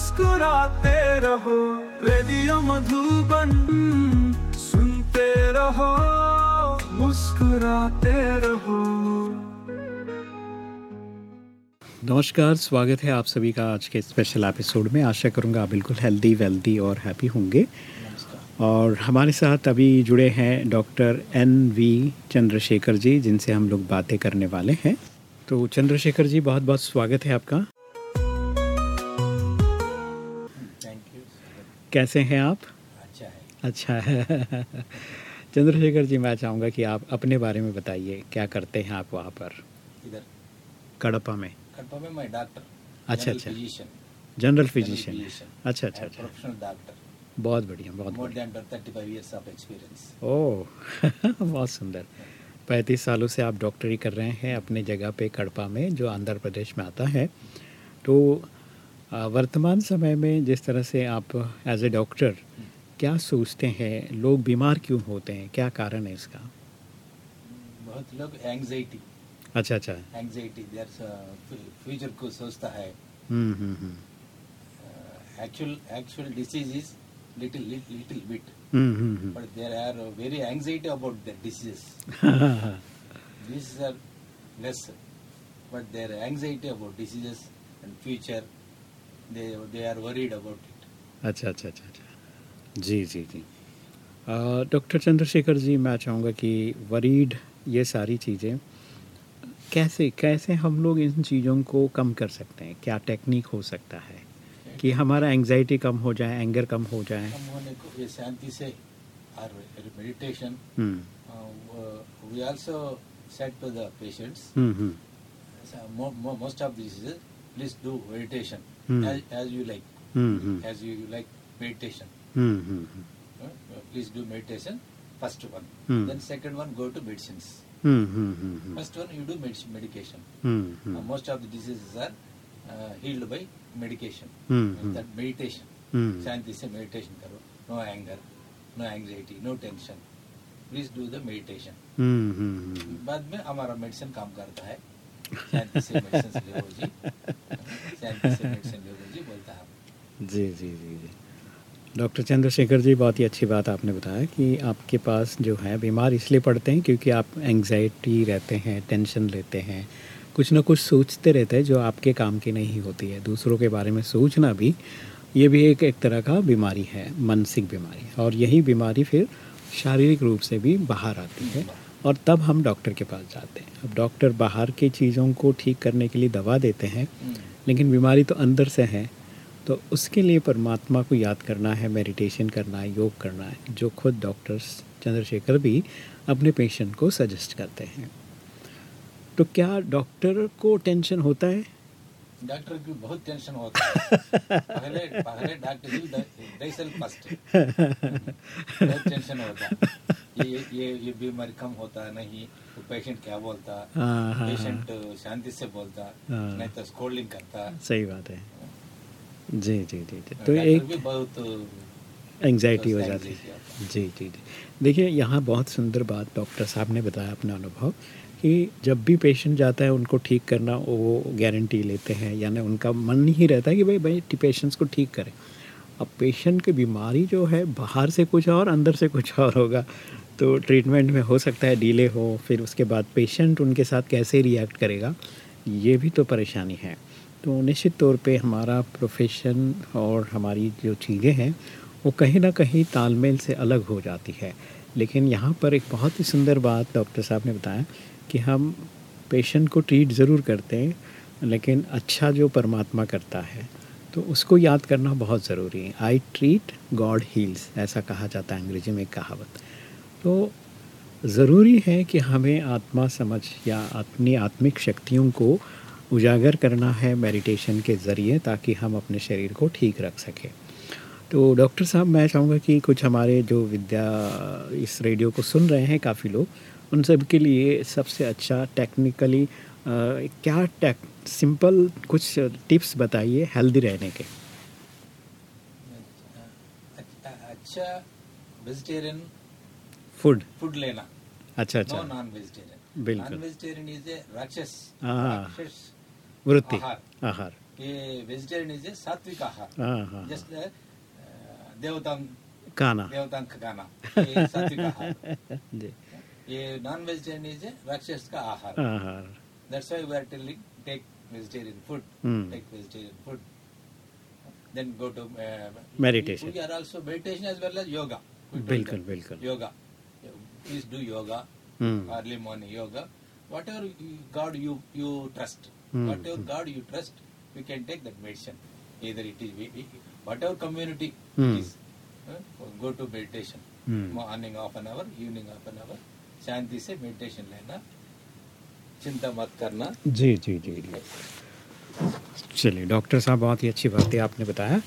मुस्कुराते रहो, रेडियो मधुबन सुनते रहो, मुस्कुराते रहो। नमस्कार, स्वागत है आप सभी का आज के स्पेशल एपिसोड में। आशा करूँगा आप बिल्कुल हेल्दी वेल्दी और हैप्पी होंगे। और हमारे साथ अभी जुड़े हैं doctor N V Chandrashekhar ji, जिनसे हम लोग बातें करने वाले हैं। तो चंद्रशेखर जी बहुत बहुत स्वागत है आपका। कैसे हैं आप? अच्छा है। अच्छा है। चंद्रशेखर जी मैं चाहूँगा कि आप अपने बारे में बताइए क्या करते हैं आप वहाँ पर? इधर। कड़पा में। कटपा में मैं डॉक्टर अच्छा, अच्छा। General physician. अच्छा अच्छा अच्छा। प्रोफेशनल डॉक्टर बहुत बढ़िया बहुत more than thirty five of experience oh बहुत सुंदर। पैंतीस सालों से आप डॉक्टरी कर रहे हैं अपने जगह पे कड़पा में जो आंध्र प्रदेश में आता है। तो वर्तमान समय में जिस तरह से आप एज ए डॉक्टर क्या सोचते हैं? लोग बीमार क्यों होते हैं? क्या कारण है इसका? बहुत लोग एंग्जाइटी अच्छा। अच्छा एंग्जाइटी फ्यूचर को सोचता है। Hmm hmm hmm. Actual actual disease is hmm hmm hmm. These are less, but their anxiety about diseases and future, they they are worried about it. अच्छा अच्छा अच्छा अच्छा जी जी जी डॉक्टर चंद्रशेखर जी मैं चाहूँगा कि वरीड ये सारी चीज़ें कैसे कैसे हम लोग इन चीज़ों को कम कर सकते हैं क्या टेक्निक हो सकता है कि हमारा एंजाइटी कम हो जाए एंगर कम हो जाए हम होने को ये शांति से और meditation. Hmm Uh, we also said to the patients, so mo- mo- most of the diseases, please do meditation Hmm. As, as you like, hmm hmm as you like meditation. Hmm hmm hmm Uh, please do meditation. First one, Hmm. then second one go to medicines. Hmm hmm hmm First one you do medic- medication. Hmm Uh, hmm most of the diseases are uh, healed by medication. Hmm, hmm. That meditation. हम्म शांति से meditation करो. No anger, no anxiety, no tension. Please do the meditation. Hmm hmm हम्म बाद में हमारा medicine काम करता है जी जी जी जी। Doctor Chandrashekhar ji, बहुत ही अच्छी बात आपने बताया कि आपके पास जो है बीमार इसलिए पड़ते हैं क्योंकि आप एंग्जाइटी रहते हैं टेंशन लेते हैं। कुछ ना कुछ सोचते रहते हैं जो आपके काम की नहीं होती है। दूसरों के बारे में सोचना भी, ये भी एक एक तरह का बीमारी है, मानसिक बीमारी। और यही बीमारी फिर शारीरिक रूप से भी बाहर आती है। और तब हम डॉक्टर के पास जाते हैं। अब डॉक्टर बाहर की चीज़ों को ठीक करने के लिए दवा देते हैं लेकिन बीमारी तो अंदर से है तो उसके लिए परमात्मा को याद करना है मेडिटेशन करना है योग करना है जो खुद डॉक्टर्स चंद्रशेखर भी अपने पेशेंट को सजेस्ट करते हैं। तो क्या डॉक्टर को टेंशन होता है? डॉक्टर की बहुत टेंशन होता है। पहले पहले डॉक्टर ही फ़र्स्ट। बहुत टेंशन होता है। ये ये ये बीमारी कम होता नहीं तो पेशेंट क्या बोलता? हाँ, हाँ, पेशेंट शांति से बोलता हाँ। नहीं तो स्कोल्डिंग करता। सही बात है। जी जी जी जी। तो एक भी बहुत एंग्जाइटी हो जाती है। जी जी जी। देखिए यहाँ बहुत सुंदर बात डॉक्टर साहब ने बताया अपना अनुभव। कि जब भी पेशेंट जाता है, उनको ठीक करना वो गारंटी लेते हैं। यानी उनका मन ही रहता कि भाई भाई पेशेंट्स को ठीक करें। अब पेशेंट की बीमारी जो है, बाहर से कुछ और, अंदर से कुछ और होगा। तो ट्रीटमेंट में हो सकता है डिले हो, फिर उसके बाद पेशेंट उनके साथ कैसे रिएक्ट करेगा, ये भी तो परेशानी है। तो निश्चित तौर पे हमारा प्रोफेशन और हमारी जो चीज़ें हैं, वो कहीं ना कहीं तालमेल से अलग हो जाती है। लेकिन यहाँ पर एक बहुत ही सुंदर बात डॉक्टर साहब ने बताया कि हम पेशेंट को ट्रीट ज़रूर करते हैं, लेकिन अच्छा जो परमात्मा करता है तो उसको याद करना बहुत ज़रूरी है। आई ट्रीट गॉड हील्स ऐसा कहा जाता है अंग्रेज़ी में कहावत। तो ज़रूरी है कि हमें आत्मा समझ या अपनी आत्मिक शक्तियों को उजागर करना है मेडिटेशन के ज़रिए, ताकि हम अपने शरीर को ठीक रख सकें। तो डॉक्टर साहब, मैं चाहूँगा कि कुछ हमारे जो विद्या, इस रेडियो को सुन रहे हैं काफ़ी लोग उन सब के लिए सबसे अच्छा टेक्निकली क्या टेक सिंपल कुछ टिप्स बताइए हेल्दी रहने के? अच्छा वेजिटेरियन फ़ूड फ़ूड लेना। अच्छा अच्छा। नॉन वेजिटेरियन बिल्कुल। नॉन वेजिटेरियन इज़ ए राक्षस। राक्षस वृत्ति। आहार। ये वेजिटेरियन इज़ ए सात्विक आहार। जस्ट देवतांग। खाना। देवतांग खाना। ये सात्विक आहार। जी। ये नॉन वेजिटेरियन इज़ राक्षस का आहार that's why we are telling take vegetarian food take vegetarian food then go to meditation we are also meditation as well as yoga बिल्कुल बिल्कुल yoga please do yoga early morning yoga what God you you trust what God you trust we can take that medicine Either it is whatever we, we, community mm. it is, uh, go to mm. morning half an hour, evening half an hour, शांति से meditation लेना। चिंता मत करना। जी जी जी। जी चलिए doctor साहब बहुत ही अच्छी बात है आपने बताया।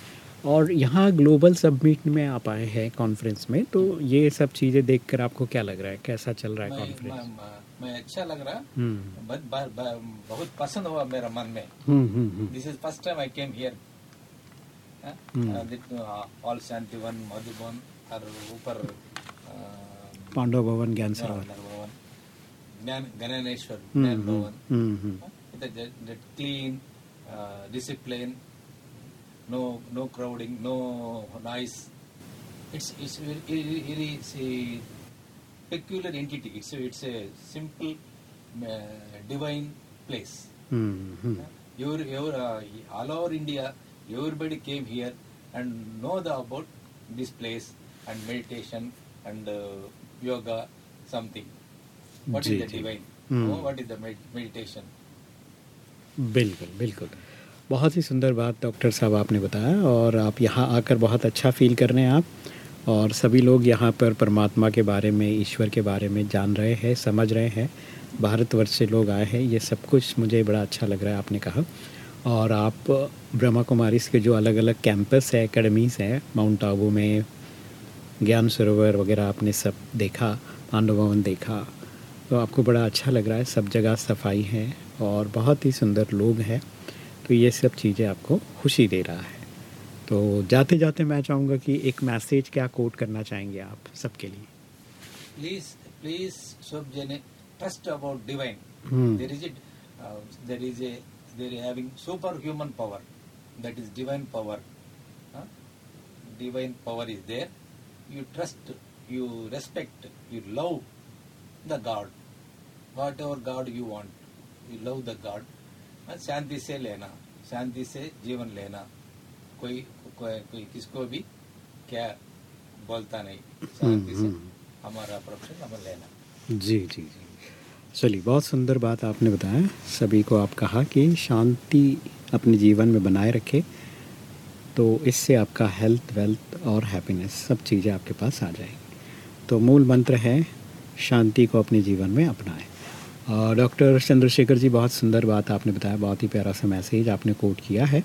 और यहाँ ग्लोबल सबमिट में आप आए हैं कॉन्फ्रेंस में तो ये सब चीज़ें देखकर आपको क्या लग रहा है? कैसा चल रहा है कॉन्फ्रेंस मैं, मैं, अच्छा लग रहा। हम्म। बहुत बार- बार- बहुत पसंद हुआ मेरा मन में। This is first time I came here. All Shantivan Madhuban और ऊपर Pandava Bhavan ಗ್ಯಾನ್ಸರ್ ಗಣನೇಶ್ವರ್ Bhavan clean, uh, discipline, no no crowding, no noise. It's it's it, peculiar entity. It's a, simple uh, divine place. Your your uh, all over India, everybody came here and know about this place and meditation and. Uh, yoga something. What ji, is the divine? Hmm. Oh, what is the med- meditation? बिल्कुल बिल्कुल बहुत ही सुंदर बात doctor साहब आपने बताया और आप यहाँ आकर बहुत अच्छा फील कर रहे हैं आप और सभी लोग यहाँ पर परमात्मा के बारे में ईश्वर के बारे में जान रहे हैं समझ रहे हैं भारतवर्ष से लोग आए हैं ये सब कुछ मुझे बड़ा अच्छा लग रहा है आपने कहा और आप ब्रह्मा कुमारी के जो अलग अलग कैंपस है एकेडमीज़ हैं माउंट आबू में ज्ञान सरोवर वगैरह आपने सब देखा पांडव भवन देखा तो आपको बड़ा अच्छा लग रहा है। सब जगह सफ़ाई है और बहुत ही सुंदर लोग हैं। तो ये सब चीज़ें आपको खुशी दे रहा है। तो जाते जाते मैं चाहूँगा कि एक मैसेज क्या कोट करना चाहेंगे आप सबके लिए? प्लीज़ प्लीज़ सब जने trust about divine super human power that is divine power divine power is there You trust, you respect, you love the God. Whatever God you want, you love the God. शांति से लेना शांति से जीवन लेना कोई कोई, कोई किसको भी क्या बोलता नहीं शांति से हमारा प्रोफेशन हमें लेना जी जी जी। चलिए बहुत सुंदर बात आपने बताया। सभी को आप कहा कि शांति अपने जीवन में बनाए रखें। तो इससे आपका हेल्थ वेल्थ और हैप्पीनेस सब चीज़ें आपके पास आ जाएँगी। तो मूल मंत्र है, शांति को अपने जीवन में अपनाएँ। और डॉक्टर चंद्रशेखर जी, बहुत सुंदर बात आपने बताया, बहुत ही प्यारा सा मैसेज आपने कोट किया है।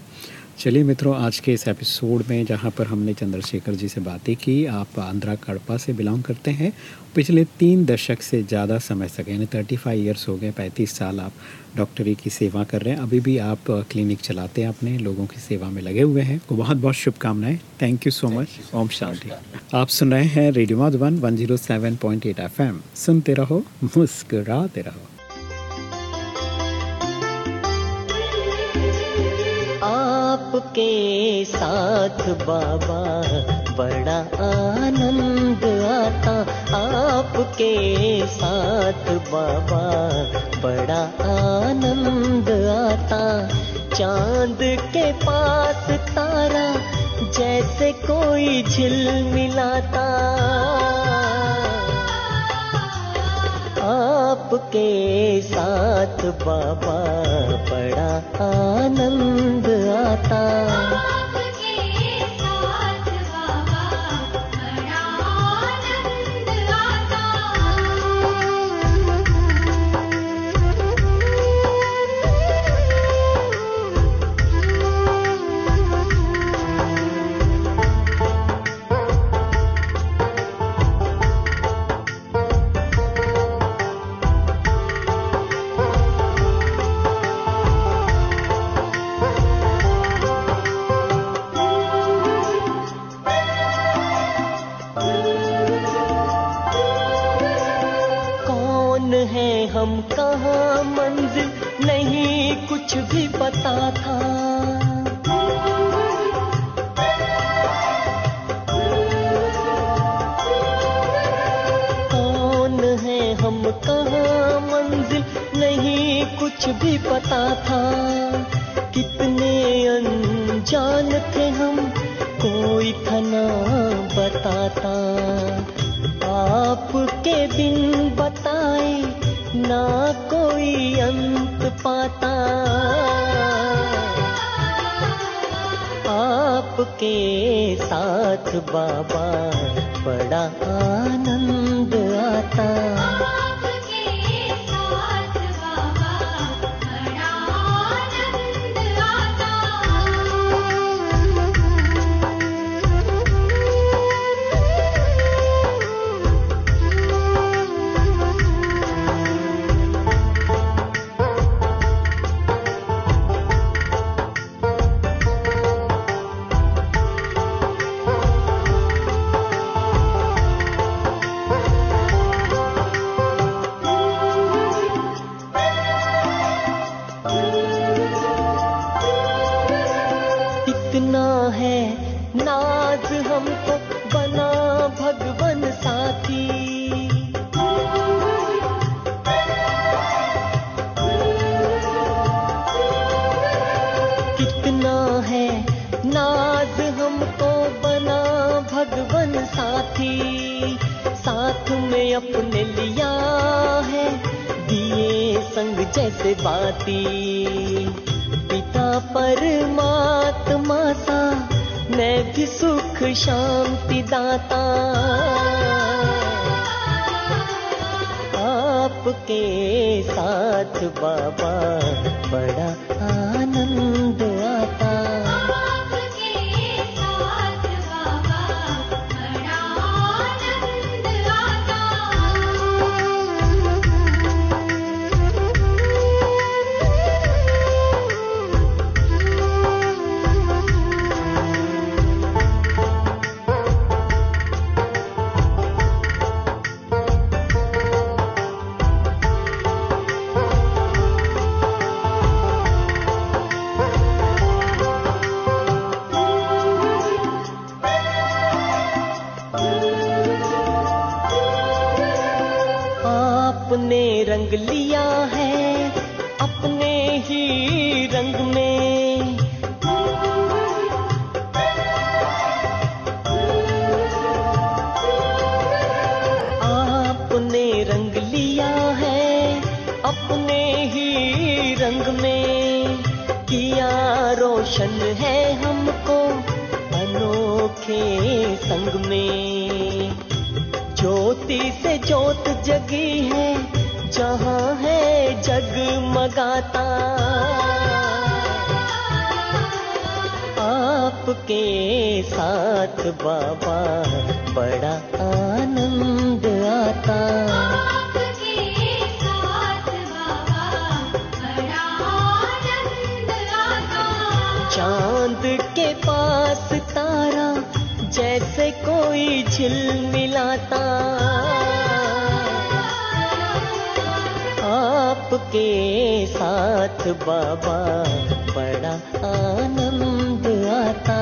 चलिए मित्रों आज के इस एपिसोड में जहाँ पर हमने चंद्रशेखर जी से बातें की आप आंध्रा कड़पा से बिलोंग करते हैं। पिछले तीन दशक से ज़्यादा समय तक यानी थर्टी फाइव ईयर्स हो गए पैंतीस साल आप डॉक्टरी की सेवा कर रहे हैं। अभी भी आप क्लिनिक चलाते हैं अपने लोगों की सेवा में लगे हुए हैं। तो बहुत बहुत शुभकामनाएँ। Thank you so much Om शांति। आप सुन रहे हैं radio Madhuban one zero seven point eight F M सुनते रहो मुस्कुराते रहो। साथ बाबा, बड़ा आनंद आता। आपके साथ बाबा, बड़ा आनंद आता। चाँद के पास तारा जैसे कोई झिल मिलाता। आपके साथ बाबा, बड़ा आनंद आता। कहाँ मंजिल नहीं, कुछ भी पता था। कौन है हम, कहाँ मंजिल नहीं, कुछ भी पता था। कितने अनजान थे हम, कोई था ना बताता। आपके बिन ना कोई अंत पाता। आपके साथ बाबा बड़ा आनंद आता। हमको बना भगवन साथी। कितना है नाज हमको बना भगवन साथी। साथ में अपने लिया है दिए संग जैसे बाती। पिता परमात्मा मैं भी सुख शांति दाता। आपके साथ बाबा बड़ा रंग लिया है, अपने ही रंग में। आपने रंग लिया है, अपने ही रंग में। किया रोशन है हमको अनोखे संग में। ज्योति से ज्योत जगी है जहाँ है जगमगाता आपके साथ बाबा बड़ा आनंद आता। आपके साथ बाबा बड़ा आनंद आता। चाँद के पास तारा जैसे कोई झिलमिलाता आपके साथ बाबा बड़ा आनंद आता